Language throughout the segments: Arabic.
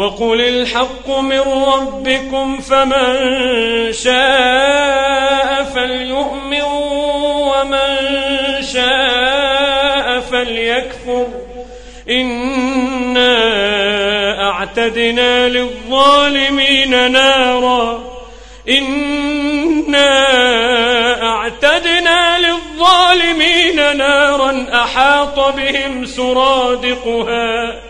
وقل الحق من ربكم فمن شاء فليؤمن ومن شاء فليكفر. إنا أعتدنا للظالمين نارا. إنا أعتدنا للظالمين نارا أحاط بهم سرادقها.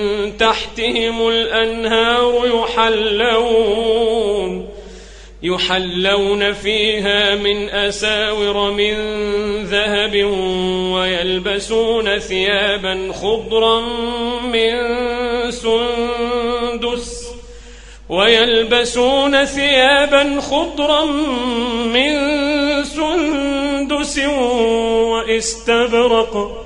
تحتهم الأنهار يحلون يحلون فيها من أساور من ذهب ويلبسون ثيابا خضرا من سندس ويلبسون ثيابا خضرا من سندس وإستبرق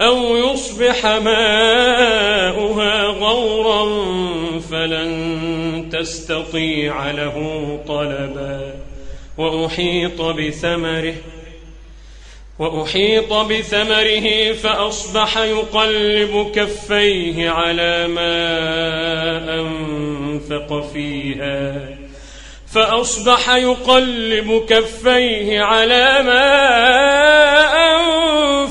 أو يصبح ماؤها غورا فلن تستطيع له طلبا. وأحيط بثمره وأحيط بثمره فأصبح يقلب كفيه على ما أنفق فيها. فأصبح يقلب كفيه على ما أنفق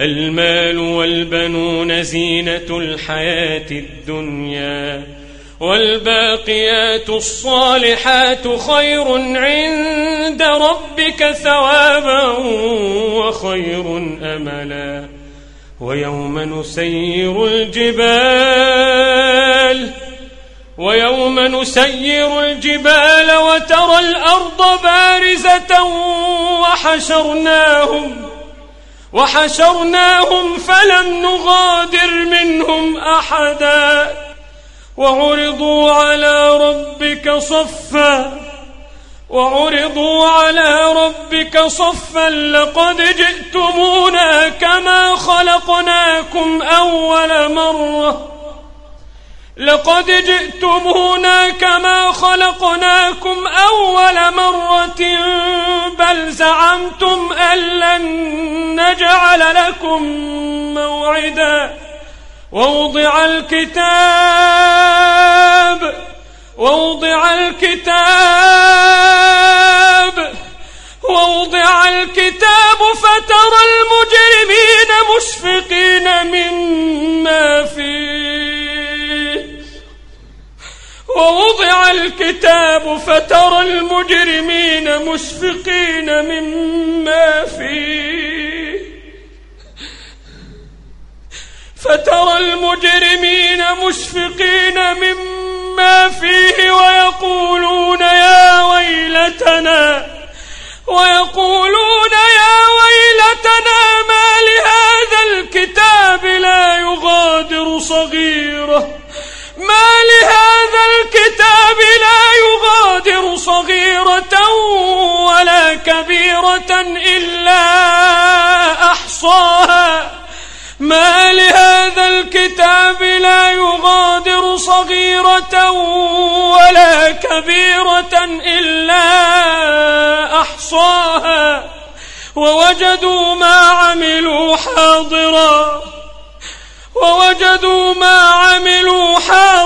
المال والبنون زينة الحياة الدنيا والباقيات الصالحات خير عند ربك ثوابا وخير أملا ويوم نسير الجبال ويوم نسير الجبال وترى الأرض بارزة وحشرناهم وحشرناهم فلم نغادر منهم أحدا وعرضوا على ربك صفا وعرضوا على ربك صفا لقد جئتمونا كما خلقناكم أول مرة لقد جئتمونا كما خلقناكم أول مرة بل زعمتم أن لن نجعل لكم موعدا. ووضع الكتاب ووضع الكتاب ووضع الكتاب فترى الكتاب فترى المجرمين مشفقين مما فيه. فترى المجرمين مشفقين مما فيه ويقولون يا ويلتنا ويقولون يا ويلتنا ما لهذا الكتاب لا يغادر صغيرة. ما لهذا الكتاب لا يغادر صغيرة ولا كبيرة إلا أحصاها. ما لهذا الكتاب لا يغادر صغيرة ولا كبيرة إلا أحصاها. ووجدوا ما عملوا حاضرا. ووجدوا ما عملوا حاضرا.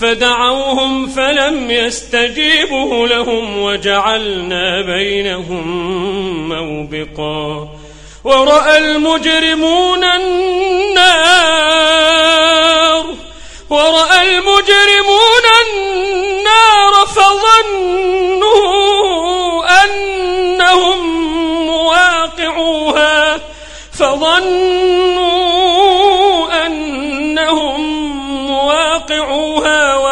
فدعوهم فلم يستجيبوا لهم وجعلنا بينهم موبقا. ورأى المجرمون النار. ورأى المجرمون النار فظنوا أنهم مواقعوها فظنوا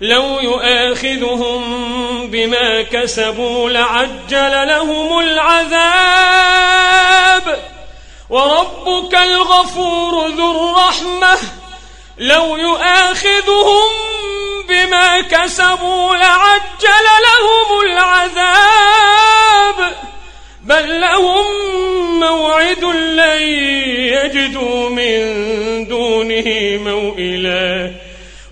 لو يؤاخذهم بما كسبوا لعجل لهم العذاب. وربك الغفور ذو الرحمة. لو يؤاخذهم بما كسبوا لعجل لهم العذاب. بل لهم موعد لن يجدوا من دونه موئلا.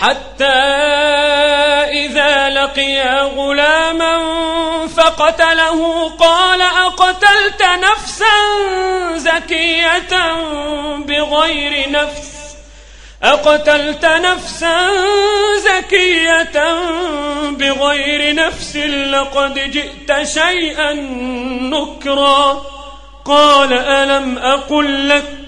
حتى إذا لقيا غلاما فقتله قال أقتلت نفسا زكية بغير نفس؟ أقتلت نفسا زكية بغير نفس لقد جئت شيئا نكرا؟ قال ألم أقل لك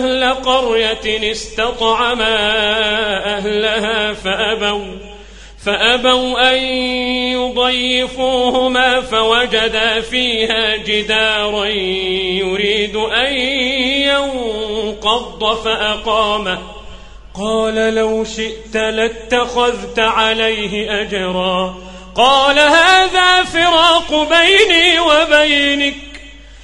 أهل قرية استطعما أهلها فأبوا فأبوا أن يضيفوهما فوجدا فيها جدارا يريد أن ينقض فأقامه قال لو شئت لاتخذت عليه أجرا. قال هذا فراق بيني وبينك.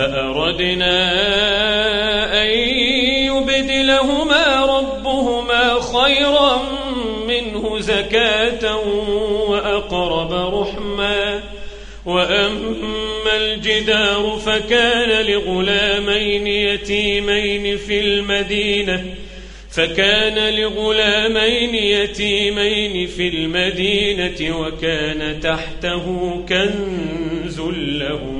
فأردنا أن يبدلهما ربهما خيرا منه زكاة وأقرب رحما وأما الجدار فكان لغلامين يتيمين في المدينة فكان لغلامين يتيمين في المدينة وكان تحته كنز لهما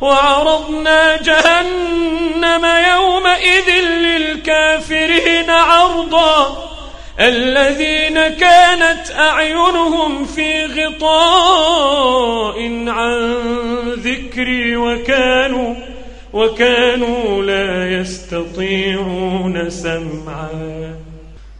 وعرضنا جهنم يومئذ للكافرين عرضا. الذين كانت أعينهم في غطاء عن ذكري وكانوا وكانوا لا يستطيعون سمعا.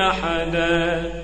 أحدا.